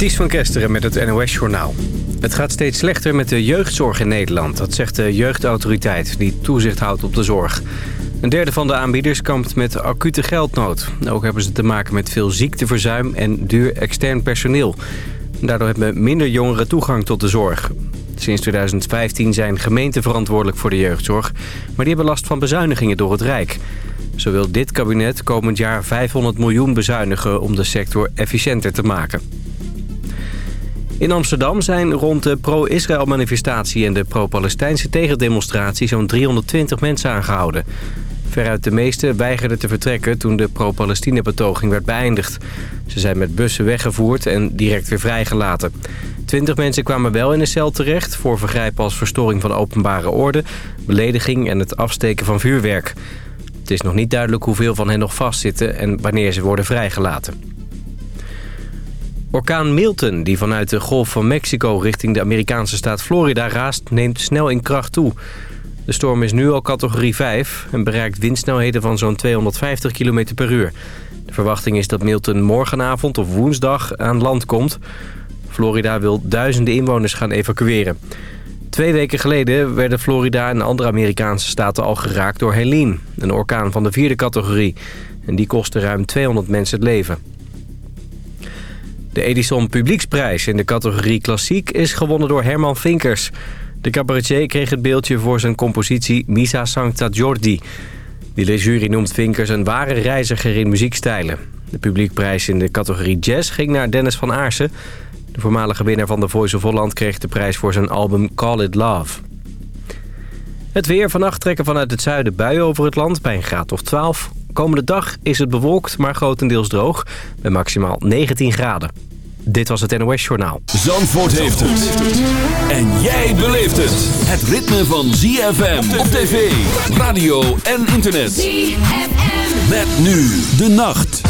Ties van Kesteren met het NOS-journaal. Het gaat steeds slechter met de jeugdzorg in Nederland. Dat zegt de jeugdautoriteit die toezicht houdt op de zorg. Een derde van de aanbieders kampt met acute geldnood. Ook hebben ze te maken met veel ziekteverzuim en duur extern personeel. Daardoor hebben minder jongeren toegang tot de zorg. Sinds 2015 zijn gemeenten verantwoordelijk voor de jeugdzorg... maar die hebben last van bezuinigingen door het Rijk. Zo wil dit kabinet komend jaar 500 miljoen bezuinigen om de sector efficiënter te maken. In Amsterdam zijn rond de pro-Israël-manifestatie en de pro-Palestijnse tegendemonstratie zo'n 320 mensen aangehouden. Veruit de meeste weigerden te vertrekken toen de pro-Palestina-betoging werd beëindigd. Ze zijn met bussen weggevoerd en direct weer vrijgelaten. Twintig mensen kwamen wel in de cel terecht... voor vergrijpen als verstoring van openbare orde, belediging en het afsteken van vuurwerk. Het is nog niet duidelijk hoeveel van hen nog vastzitten en wanneer ze worden vrijgelaten. Orkaan Milton, die vanuit de Golf van Mexico richting de Amerikaanse staat Florida raast, neemt snel in kracht toe. De storm is nu al categorie 5 en bereikt windsnelheden van zo'n 250 km per uur. De verwachting is dat Milton morgenavond of woensdag aan land komt. Florida wil duizenden inwoners gaan evacueren. Twee weken geleden werden Florida en andere Amerikaanse staten al geraakt door Helene, een orkaan van de vierde categorie. En die kostte ruim 200 mensen het leven. De Edison Publieksprijs in de categorie Klassiek is gewonnen door Herman Vinkers. De cabaretier kreeg het beeldje voor zijn compositie Misa Sancta Jordi. De jury noemt Vinkers een ware reiziger in muziekstijlen. De publiekprijs in de categorie Jazz ging naar Dennis van Aarsen. De voormalige winnaar van The Voice of Holland kreeg de prijs voor zijn album Call It Love. Het weer. Vannacht trekken vanuit het zuiden buien over het land bij een graad of 12. Komende dag is het bewolkt, maar grotendeels droog. Bij maximaal 19 graden. Dit was het NOS Journaal. Zandvoort heeft het. En jij beleeft het. Het ritme van ZFM op tv, radio en internet. ZFM. Met nu de nacht.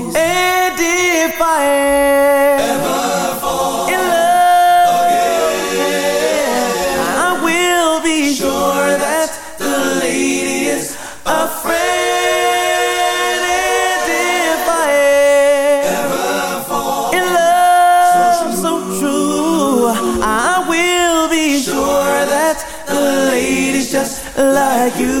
And if I ever fall in love. Again, I will be sure that the lady is a friend. And if I ever fall in love. So true, I will be sure that the lady's just like you.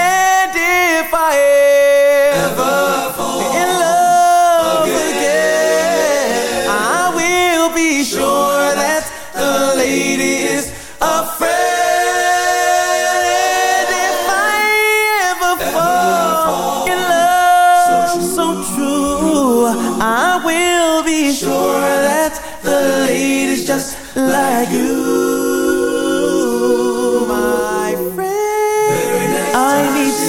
If I ever fall in love again, I will be sure that the lady is a friend. If I ever fall in love so true, I will be sure that the lady's just like you,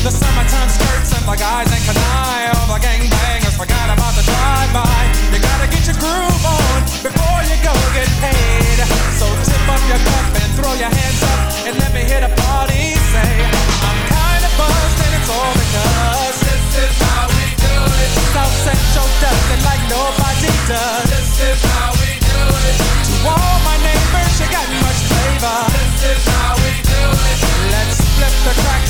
The summertime skirts and the guys ain't canine. All the gangbangers forgot about the drive-by. You gotta get your groove on before you go get paid. So tip up your cup and throw your hands up and let me hit a party. Say, I'm kinda buzzed and it's all because this is how we do it. South Central does it like nobody does. This is how we do it. To all my neighbors, you got much flavor. This is how we do it. Let's flip the track to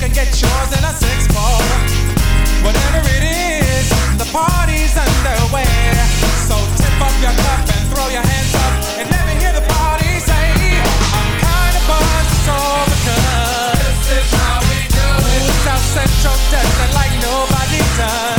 Can get yours in a six ball. Whatever it is, the party's underway. So tip up your cup and throw your hands up and let me hear the party say, I'm kinda buzzed, it's all because this is how we do it. South Central does it like nobody does.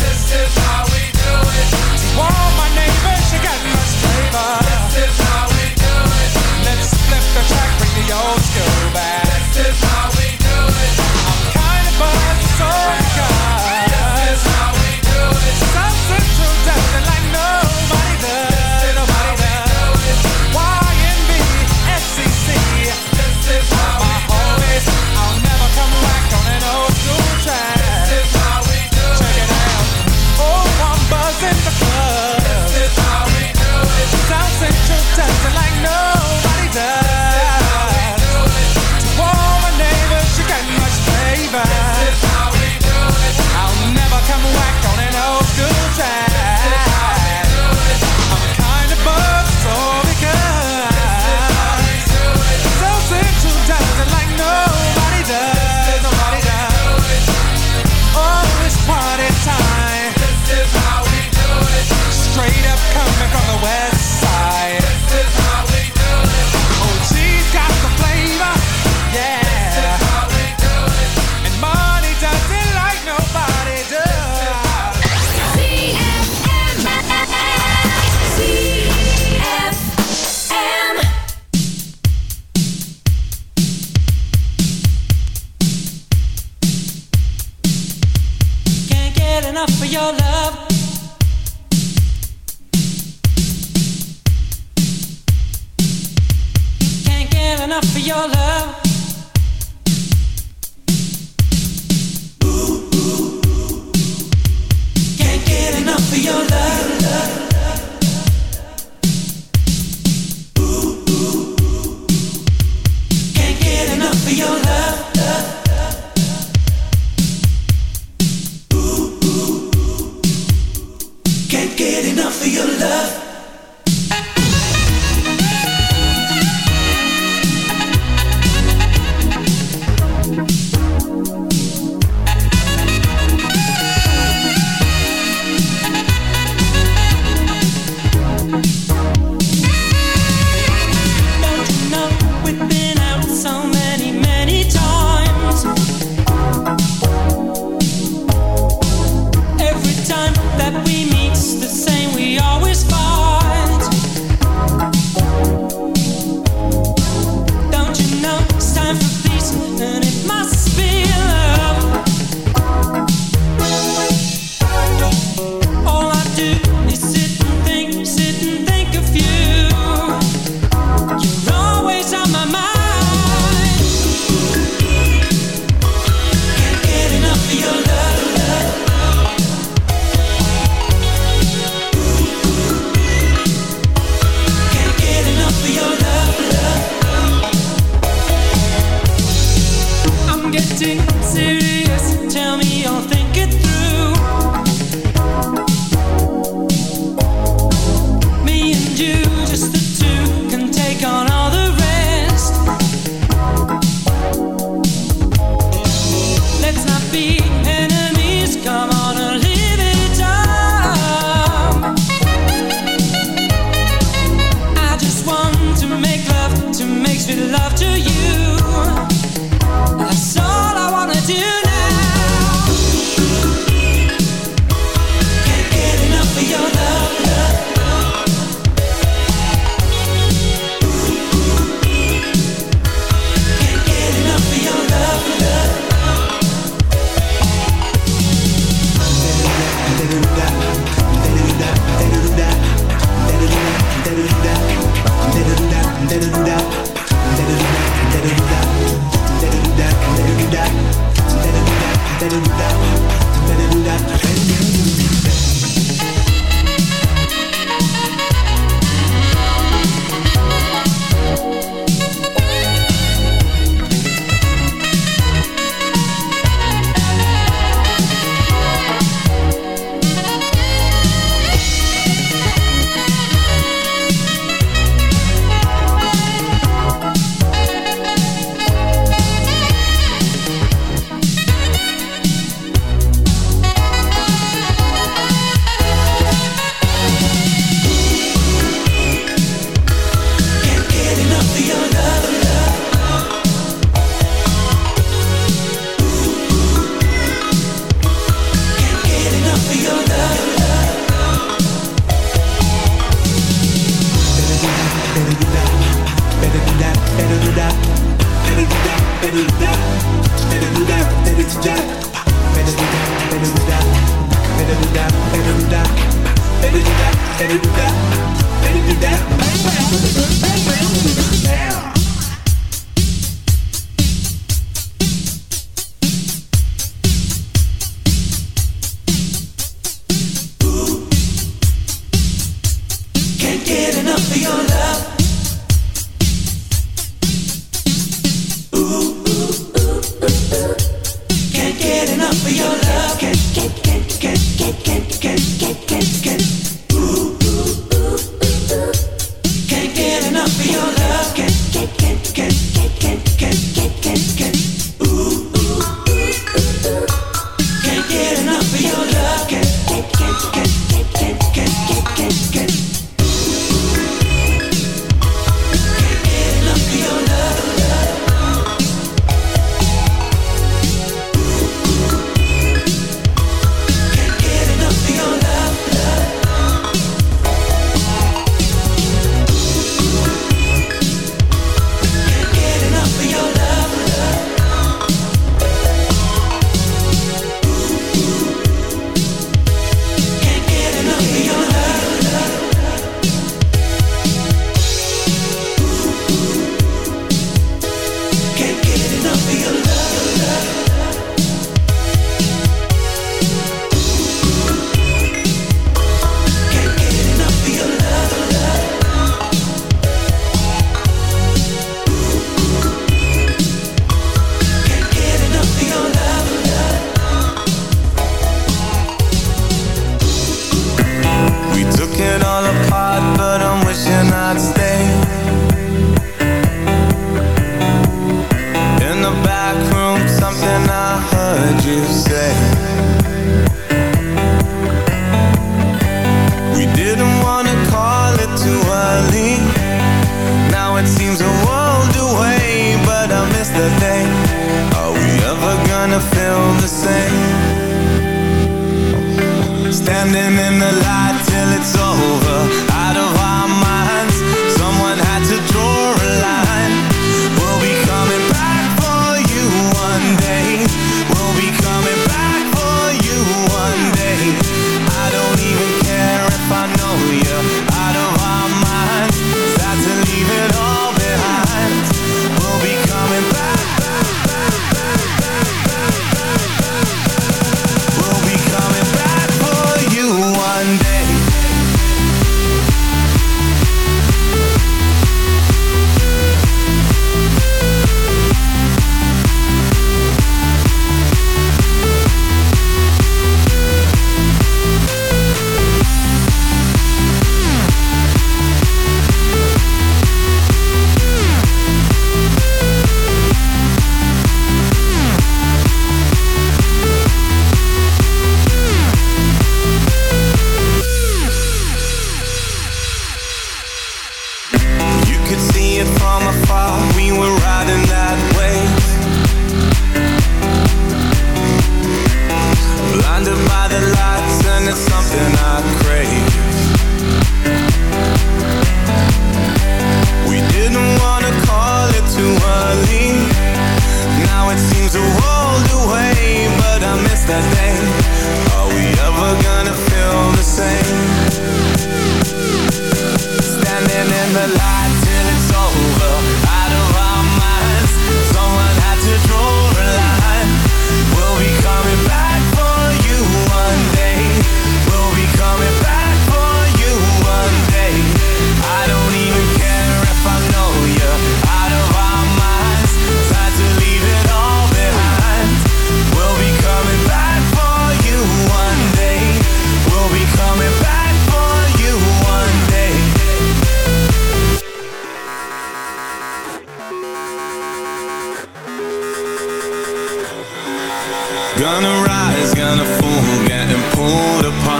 Gonna rise, gonna fall, getting pulled apart.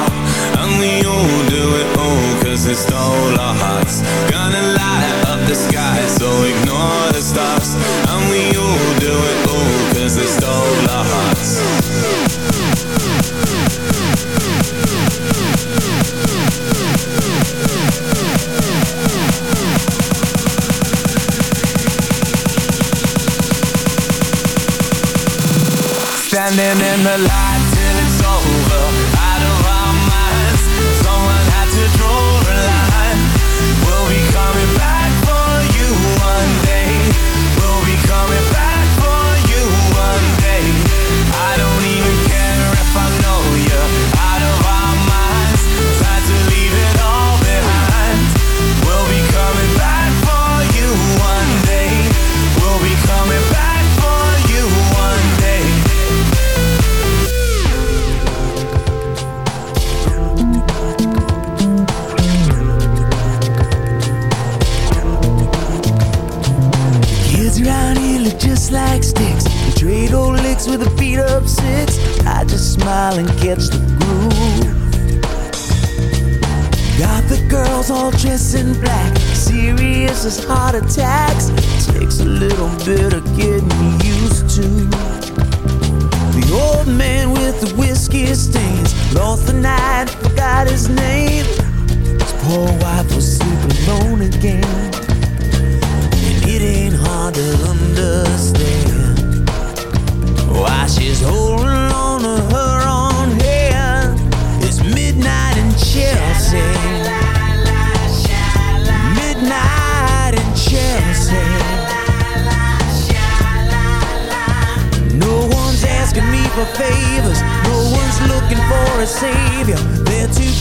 Savior, there to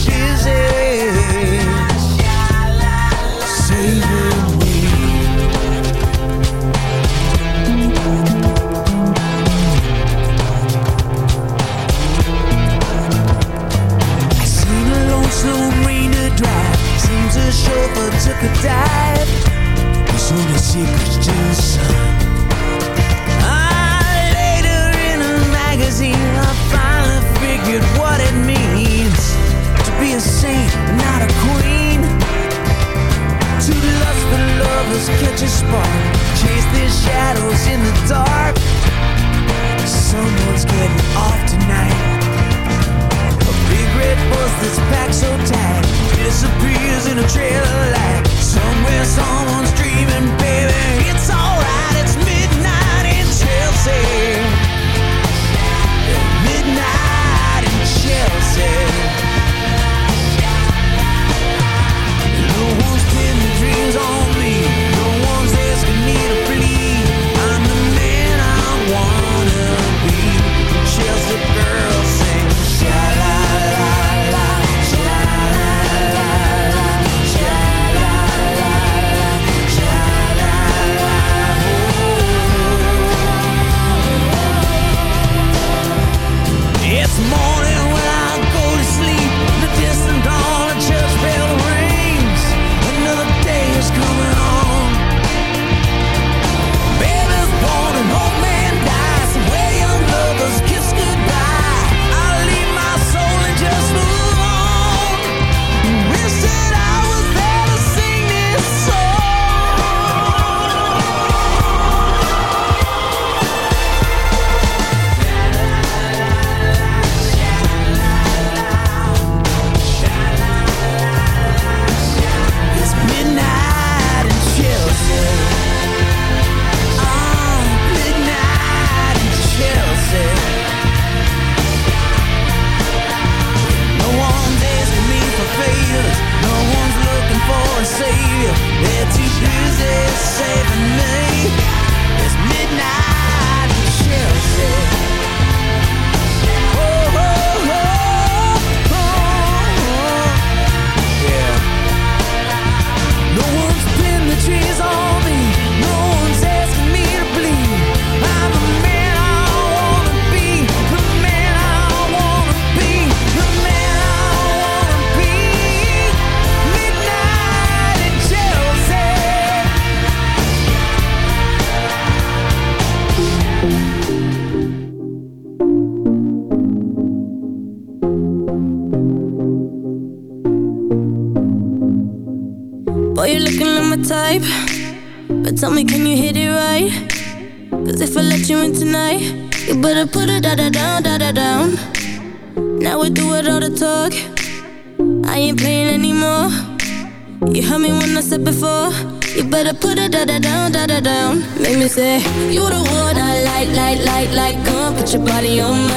say, You the one I like, like, like, like. Come put your body on, might,